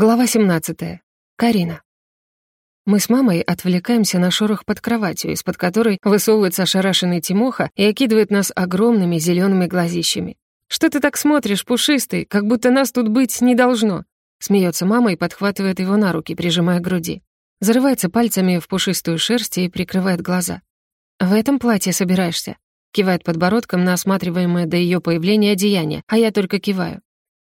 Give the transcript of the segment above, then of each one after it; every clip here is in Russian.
Глава 17. Карина. Мы с мамой отвлекаемся на шорох под кроватью, из-под которой высовывается ошарашенный Тимоха и окидывает нас огромными зелеными глазищами. «Что ты так смотришь, пушистый, как будто нас тут быть не должно?» Смеется мама и подхватывает его на руки, прижимая к груди. Зарывается пальцами в пушистую шерсть и прикрывает глаза. «В этом платье собираешься?» Кивает подбородком на осматриваемое до ее появления одеяние, а я только киваю.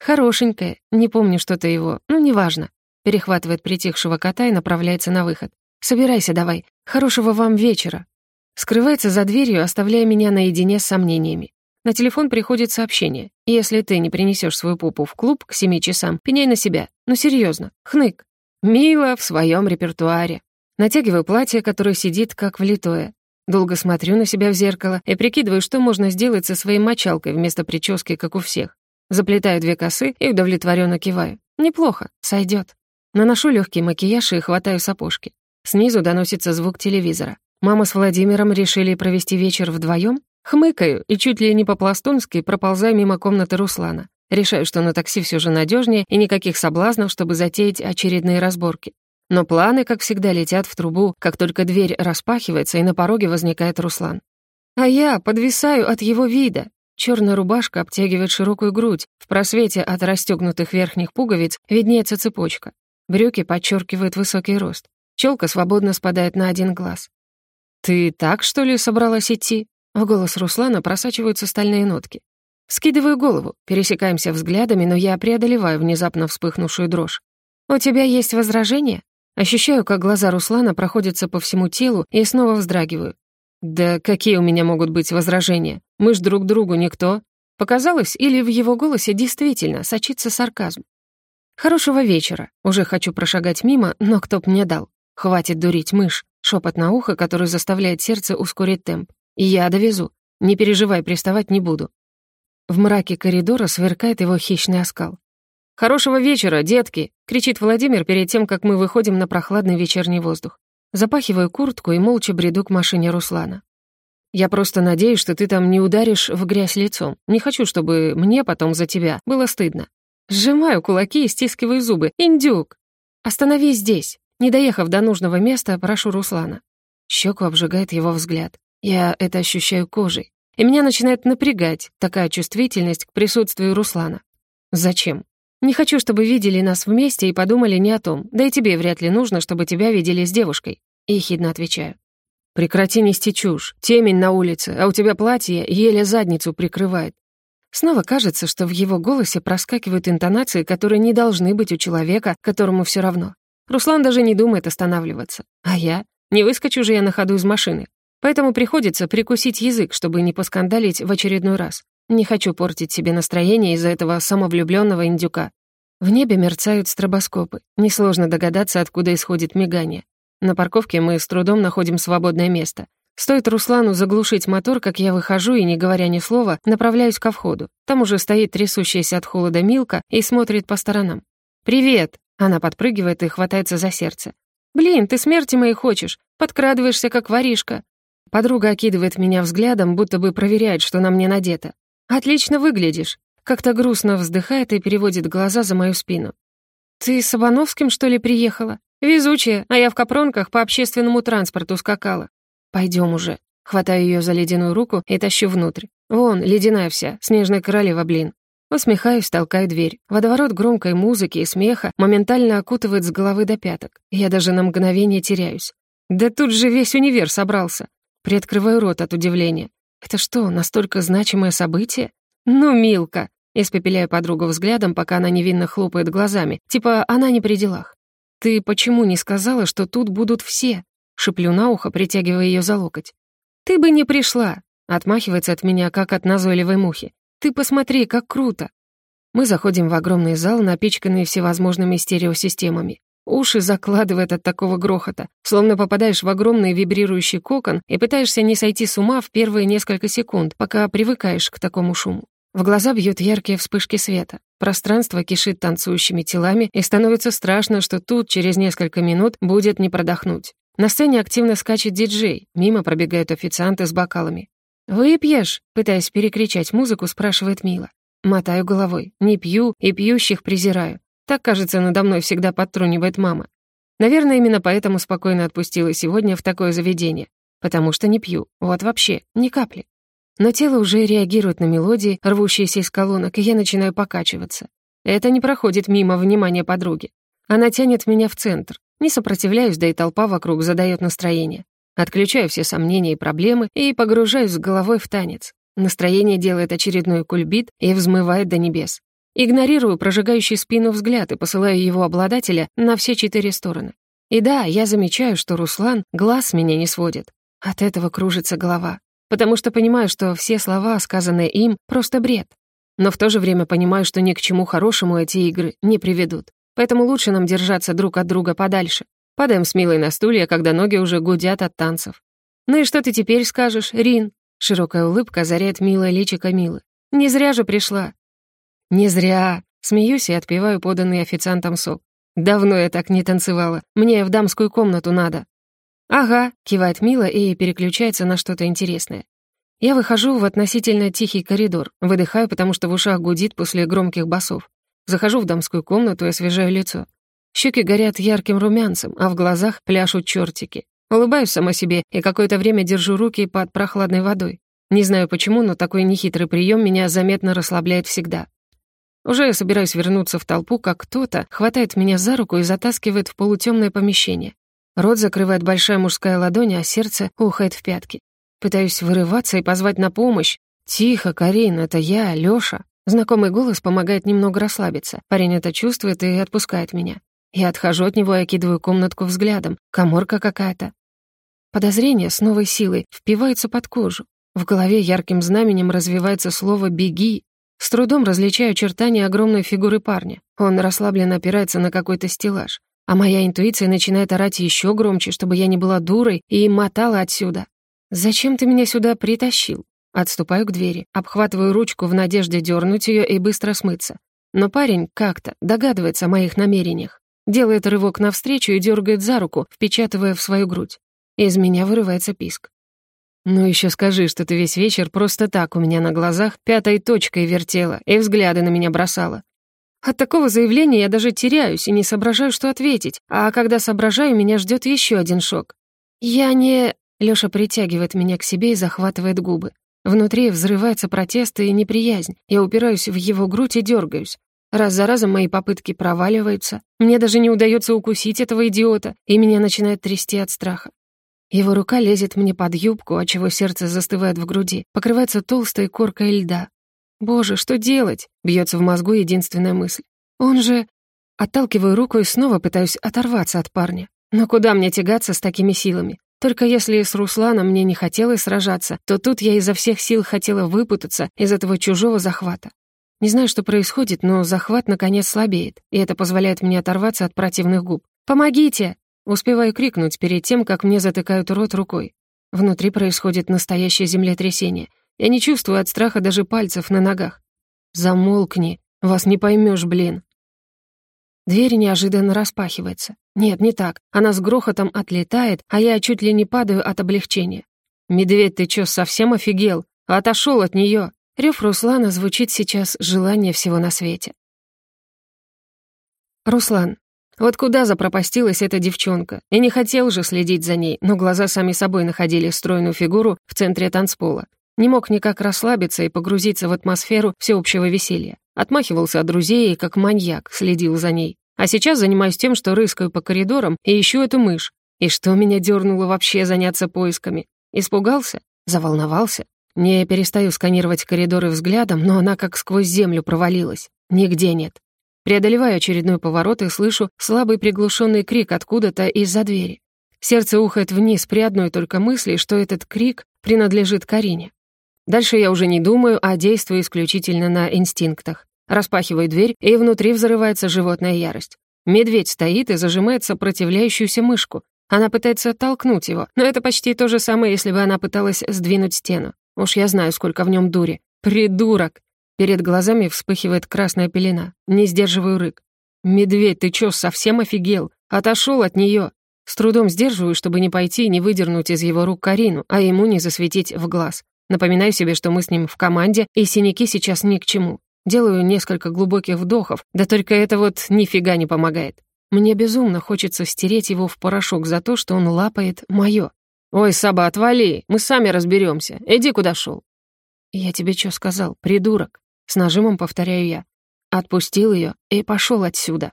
«Хорошенькая. Не помню что-то его. Ну, неважно». Перехватывает притихшего кота и направляется на выход. «Собирайся давай. Хорошего вам вечера». Скрывается за дверью, оставляя меня наедине с сомнениями. На телефон приходит сообщение. «Если ты не принесешь свою пупу в клуб к семи часам, пеняй на себя. Ну, серьезно, хнык». Мило в своем репертуаре. Натягиваю платье, которое сидит как влитое. Долго смотрю на себя в зеркало и прикидываю, что можно сделать со своей мочалкой вместо прически, как у всех. Заплетаю две косы и удовлетворенно киваю. Неплохо, сойдет. Наношу легкий макияж и хватаю сапожки. Снизу доносится звук телевизора. Мама с Владимиром решили провести вечер вдвоем. Хмыкаю и чуть ли не по-пластунски проползаю мимо комнаты Руслана. Решаю, что на такси все же надежнее и никаких соблазнов, чтобы затеять очередные разборки. Но планы, как всегда, летят в трубу, как только дверь распахивается, и на пороге возникает Руслан. А я подвисаю от его вида. Черная рубашка обтягивает широкую грудь, в просвете от расстегнутых верхних пуговиц виднеется цепочка. Брюки подчеркивают высокий рост. Челка свободно спадает на один глаз. «Ты так, что ли, собралась идти?» В голос Руслана просачиваются стальные нотки. Скидываю голову, пересекаемся взглядами, но я преодолеваю внезапно вспыхнувшую дрожь. «У тебя есть возражения?» Ощущаю, как глаза Руслана проходятся по всему телу и снова вздрагиваю. «Да какие у меня могут быть возражения? Мы ж друг другу никто». Показалось, или в его голосе действительно сочится сарказм. «Хорошего вечера. Уже хочу прошагать мимо, но кто б мне дал. Хватит дурить мышь. Шепот на ухо, который заставляет сердце ускорить темп. И я довезу. Не переживай, приставать не буду». В мраке коридора сверкает его хищный оскал. «Хорошего вечера, детки!» — кричит Владимир перед тем, как мы выходим на прохладный вечерний воздух. Запахиваю куртку и молча бреду к машине Руслана. «Я просто надеюсь, что ты там не ударишь в грязь лицом. Не хочу, чтобы мне потом за тебя было стыдно». Сжимаю кулаки и стискиваю зубы. «Индюк!» «Остановись здесь!» Не доехав до нужного места, прошу Руслана. Щеку обжигает его взгляд. Я это ощущаю кожей. И меня начинает напрягать такая чувствительность к присутствию Руслана. Зачем? Не хочу, чтобы видели нас вместе и подумали не о том. Да и тебе вряд ли нужно, чтобы тебя видели с девушкой. Ехидно отвечаю. Прекрати нести чушь. Темень на улице, а у тебя платье еле задницу прикрывает. Снова кажется, что в его голосе проскакивают интонации, которые не должны быть у человека, которому все равно. Руслан даже не думает останавливаться. А я? Не выскочу же я на ходу из машины. Поэтому приходится прикусить язык, чтобы не поскандалить в очередной раз. Не хочу портить себе настроение из-за этого самовлюбленного индюка. В небе мерцают стробоскопы. Несложно догадаться, откуда исходит мигание. На парковке мы с трудом находим свободное место. Стоит Руслану заглушить мотор, как я выхожу и, не говоря ни слова, направляюсь ко входу. Там уже стоит трясущаяся от холода Милка и смотрит по сторонам. «Привет!» Она подпрыгивает и хватается за сердце. «Блин, ты смерти моей хочешь? Подкрадываешься, как воришка!» Подруга окидывает меня взглядом, будто бы проверяет, что на мне надето. «Отлично выглядишь», — как-то грустно вздыхает и переводит глаза за мою спину. «Ты с Абановским, что ли, приехала? Везучая, а я в капронках по общественному транспорту скакала. Пойдем уже». Хватаю ее за ледяную руку и тащу внутрь. Вон, ледяная вся, снежная королева, блин. Усмехаюсь, толкаю дверь. Водоворот громкой музыки и смеха моментально окутывает с головы до пяток. Я даже на мгновение теряюсь. Да тут же весь универ собрался. Приоткрываю рот от удивления. Это что, настолько значимое событие? Ну, Милка! Испепеляю подругу взглядом, пока она невинно хлопает глазами. Типа, она не при делах. «Ты почему не сказала, что тут будут все?» Шиплю на ухо, притягивая ее за локоть. «Ты бы не пришла!» Отмахивается от меня, как от назойливой мухи. «Ты посмотри, как круто!» Мы заходим в огромный зал, напичканный всевозможными стереосистемами. Уши закладывает от такого грохота, словно попадаешь в огромный вибрирующий кокон и пытаешься не сойти с ума в первые несколько секунд, пока привыкаешь к такому шуму. В глаза бьют яркие вспышки света. Пространство кишит танцующими телами, и становится страшно, что тут через несколько минут будет не продохнуть. На сцене активно скачет диджей, мимо пробегают официанты с бокалами. «Выпьешь?» — пытаясь перекричать музыку, спрашивает Мила. Мотаю головой. Не пью и пьющих презираю. Так, кажется, надо мной всегда подтрунивает мама. Наверное, именно поэтому спокойно отпустила сегодня в такое заведение. Потому что не пью. Вот вообще, ни капли. Но тело уже реагирует на мелодии, рвущиеся из колонок, и я начинаю покачиваться. Это не проходит мимо внимания подруги. Она тянет меня в центр. Не сопротивляюсь, да и толпа вокруг задает настроение. Отключаю все сомнения и проблемы и погружаюсь с головой в танец. Настроение делает очередной кульбит и взмывает до небес. Игнорирую прожигающий спину взгляд и посылаю его обладателя на все четыре стороны. И да, я замечаю, что Руслан глаз меня не сводит. От этого кружится голова. Потому что понимаю, что все слова, сказанные им, просто бред. Но в то же время понимаю, что ни к чему хорошему эти игры не приведут. Поэтому лучше нам держаться друг от друга подальше. Падаем с Милой на стулья, когда ноги уже гудят от танцев. «Ну и что ты теперь скажешь, Рин?» Широкая улыбка озаряет милое личико Милы. «Не зря же пришла». «Не зря». Смеюсь и отпиваю поданный официантом сок. «Давно я так не танцевала. Мне в дамскую комнату надо». «Ага», — кивает Мила и переключается на что-то интересное. Я выхожу в относительно тихий коридор, выдыхаю, потому что в ушах гудит после громких басов. Захожу в дамскую комнату и освежаю лицо. Щеки горят ярким румянцем, а в глазах пляшут чертики. Улыбаюсь сама себе и какое-то время держу руки под прохладной водой. Не знаю почему, но такой нехитрый прием меня заметно расслабляет всегда. Уже я собираюсь вернуться в толпу, как кто-то хватает меня за руку и затаскивает в полутемное помещение. Рот закрывает большая мужская ладонь, а сердце ухает в пятки. Пытаюсь вырываться и позвать на помощь. «Тихо, Карин, это я, Лёша». Знакомый голос помогает немного расслабиться. Парень это чувствует и отпускает меня. Я отхожу от него и окидываю комнатку взглядом. Коморка какая-то. Подозрение с новой силой впивается под кожу. В голове ярким знаменем развивается слово «беги». С трудом различаю очертания огромной фигуры парня. Он расслабленно опирается на какой-то стеллаж. А моя интуиция начинает орать еще громче, чтобы я не была дурой и мотала отсюда. «Зачем ты меня сюда притащил?» Отступаю к двери, обхватываю ручку в надежде дернуть ее и быстро смыться. Но парень как-то догадывается о моих намерениях. Делает рывок навстречу и дергает за руку, впечатывая в свою грудь. Из меня вырывается писк. «Ну еще скажи, что ты весь вечер просто так у меня на глазах пятой точкой вертела и взгляды на меня бросала. От такого заявления я даже теряюсь и не соображаю, что ответить, а когда соображаю, меня ждет еще один шок. Я не... Лёша притягивает меня к себе и захватывает губы. Внутри взрывается протест и неприязнь. Я упираюсь в его грудь и дергаюсь. Раз за разом мои попытки проваливаются. Мне даже не удается укусить этого идиота, и меня начинает трясти от страха. Его рука лезет мне под юбку, отчего сердце застывает в груди, покрывается толстой коркой льда. «Боже, что делать?» — бьется в мозгу единственная мысль. «Он же...» Отталкиваю руку и снова пытаюсь оторваться от парня. Но куда мне тягаться с такими силами? Только если с Русланом мне не хотелось сражаться, то тут я изо всех сил хотела выпутаться из этого чужого захвата. Не знаю, что происходит, но захват наконец слабеет, и это позволяет мне оторваться от противных губ. «Помогите!» Успеваю крикнуть перед тем, как мне затыкают рот рукой. Внутри происходит настоящее землетрясение. Я не чувствую от страха даже пальцев на ногах. «Замолкни! Вас не поймешь, блин!» Дверь неожиданно распахивается. Нет, не так. Она с грохотом отлетает, а я чуть ли не падаю от облегчения. «Медведь, ты чё, совсем офигел? Отошел от нее. Рев Руслана звучит сейчас желание всего на свете. Руслан. Вот куда запропастилась эта девчонка? И не хотел же следить за ней, но глаза сами собой находили стройную фигуру в центре танцпола. Не мог никак расслабиться и погрузиться в атмосферу всеобщего веселья. Отмахивался от друзей и, как маньяк, следил за ней. А сейчас занимаюсь тем, что рыскаю по коридорам и ищу эту мышь. И что меня дернуло вообще заняться поисками? Испугался? Заволновался? Не перестаю сканировать коридоры взглядом, но она как сквозь землю провалилась. Нигде нет. Преодолеваю очередной поворот и слышу слабый приглушенный крик откуда-то из-за двери. Сердце ухает вниз при одной только мысли, что этот крик принадлежит Карине. Дальше я уже не думаю, а действую исключительно на инстинктах. Распахиваю дверь, и внутри взрывается животная ярость. Медведь стоит и зажимает сопротивляющуюся мышку. Она пытается оттолкнуть его, но это почти то же самое, если бы она пыталась сдвинуть стену. Уж я знаю, сколько в нем дури. Придурок! Перед глазами вспыхивает красная пелена. Не сдерживаю рык. «Медведь, ты чё, совсем офигел? Отошел от нее. С трудом сдерживаю, чтобы не пойти и не выдернуть из его рук Карину, а ему не засветить в глаз. Напоминаю себе, что мы с ним в команде, и синяки сейчас ни к чему. Делаю несколько глубоких вдохов, да только это вот нифига не помогает. Мне безумно хочется стереть его в порошок за то, что он лапает моё. «Ой, Саба, отвали, мы сами разберемся. Иди, куда шел. «Я тебе что сказал, придурок?» С нажимом повторяю я. Отпустил ее и пошел отсюда.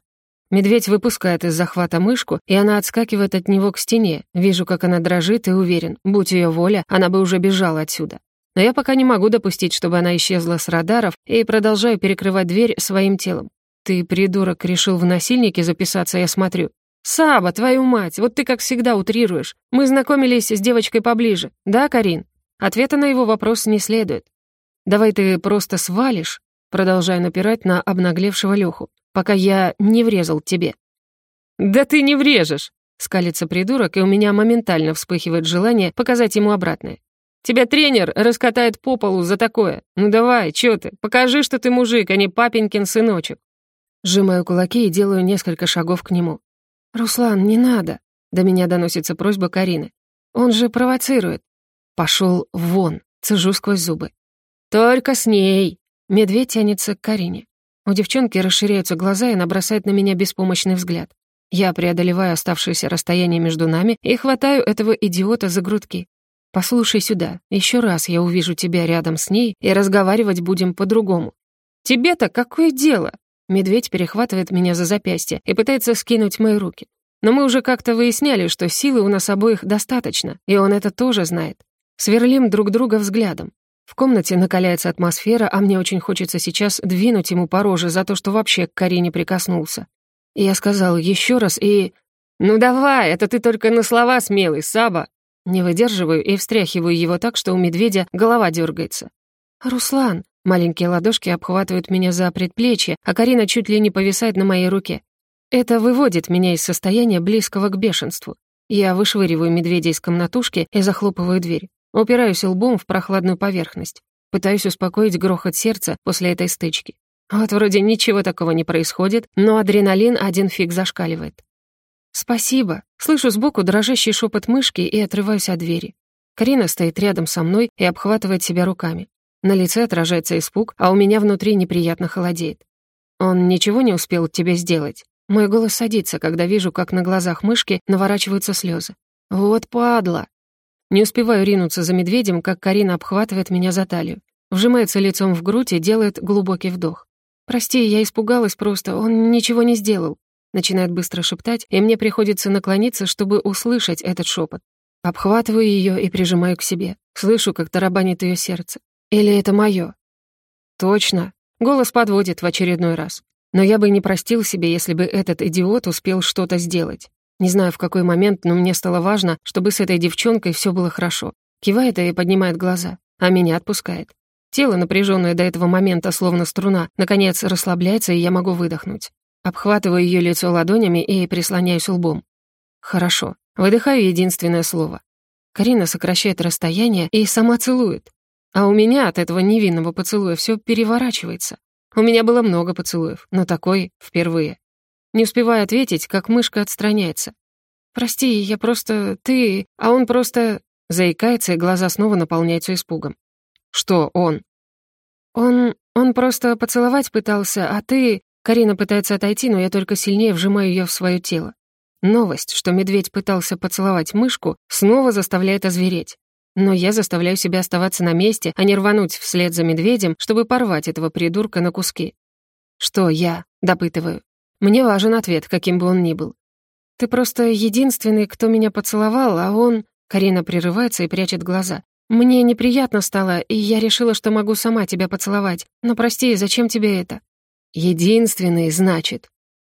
Медведь выпускает из захвата мышку, и она отскакивает от него к стене. Вижу, как она дрожит и уверен, будь ее воля, она бы уже бежала отсюда. Но я пока не могу допустить, чтобы она исчезла с радаров, и продолжаю перекрывать дверь своим телом. Ты, придурок, решил в насильнике записаться, я смотрю. «Саба, твою мать, вот ты как всегда утрируешь. Мы знакомились с девочкой поближе, да, Карин?» Ответа на его вопрос не следует. «Давай ты просто свалишь», продолжая напирать на обнаглевшего Леху, «пока я не врезал тебе». «Да ты не врежешь!» скалится придурок, и у меня моментально вспыхивает желание показать ему обратное. «Тебя тренер раскатает по полу за такое. Ну давай, чё ты, покажи, что ты мужик, а не папенькин сыночек». Сжимаю кулаки и делаю несколько шагов к нему. «Руслан, не надо!» До меня доносится просьба Карины. «Он же провоцирует!» Пошел вон!» Цежу сквозь зубы. «Только с ней!» Медведь тянется к Карине. У девчонки расширяются глаза, и она бросает на меня беспомощный взгляд. Я преодолеваю оставшееся расстояние между нами и хватаю этого идиота за грудки. «Послушай сюда, еще раз я увижу тебя рядом с ней, и разговаривать будем по-другому». «Тебе-то какое дело?» Медведь перехватывает меня за запястье и пытается скинуть мои руки. Но мы уже как-то выясняли, что силы у нас обоих достаточно, и он это тоже знает. Сверлим друг друга взглядом. В комнате накаляется атмосфера, а мне очень хочется сейчас двинуть ему по роже за то, что вообще к Карине прикоснулся. Я сказал еще раз и... «Ну давай, это ты только на слова смелый, Саба!» Не выдерживаю и встряхиваю его так, что у медведя голова дергается. «Руслан!» Маленькие ладошки обхватывают меня за предплечье, а Карина чуть ли не повисает на моей руке. Это выводит меня из состояния близкого к бешенству. Я вышвыриваю медведя из комнатушки и захлопываю дверь. Упираюсь лбом в прохладную поверхность. Пытаюсь успокоить грохот сердца после этой стычки. Вот вроде ничего такого не происходит, но адреналин один фиг зашкаливает. «Спасибо». Слышу сбоку дрожащий шепот мышки и отрываюсь от двери. Карина стоит рядом со мной и обхватывает себя руками. На лице отражается испуг, а у меня внутри неприятно холодеет. Он ничего не успел тебе сделать. Мой голос садится, когда вижу, как на глазах мышки наворачиваются слезы. Вот падла. Не успеваю ринуться за медведем, как Карина обхватывает меня за талию. Вжимается лицом в грудь и делает глубокий вдох. «Прости, я испугалась просто, он ничего не сделал». Начинает быстро шептать, и мне приходится наклониться, чтобы услышать этот шепот. Обхватываю ее и прижимаю к себе. Слышу, как тарабанит ее сердце. Или это мое? Точно. Голос подводит в очередной раз. Но я бы не простил себе, если бы этот идиот успел что-то сделать. Не знаю, в какой момент, но мне стало важно, чтобы с этой девчонкой все было хорошо. Кивает и поднимает глаза, а меня отпускает. Тело, напряженное до этого момента, словно струна, наконец расслабляется, и я могу выдохнуть. Обхватываю ее лицо ладонями и прислоняюсь лбом. Хорошо. Выдыхаю единственное слово. Карина сокращает расстояние и сама целует. А у меня от этого невинного поцелуя все переворачивается. У меня было много поцелуев, но такой впервые. Не успевая ответить, как мышка отстраняется. «Прости, я просто... ты... а он просто...» Заикается, и глаза снова наполняются испугом. «Что он?» «Он... он просто поцеловать пытался, а ты...» Карина пытается отойти, но я только сильнее вжимаю ее в свое тело. Новость, что медведь пытался поцеловать мышку, снова заставляет озвереть. Но я заставляю себя оставаться на месте, а не рвануть вслед за медведем, чтобы порвать этого придурка на куски. «Что я?» — допытываю. Мне важен ответ, каким бы он ни был. «Ты просто единственный, кто меня поцеловал, а он...» Карина прерывается и прячет глаза. «Мне неприятно стало, и я решила, что могу сама тебя поцеловать. Но прости, зачем тебе это?» «Единственный, значит».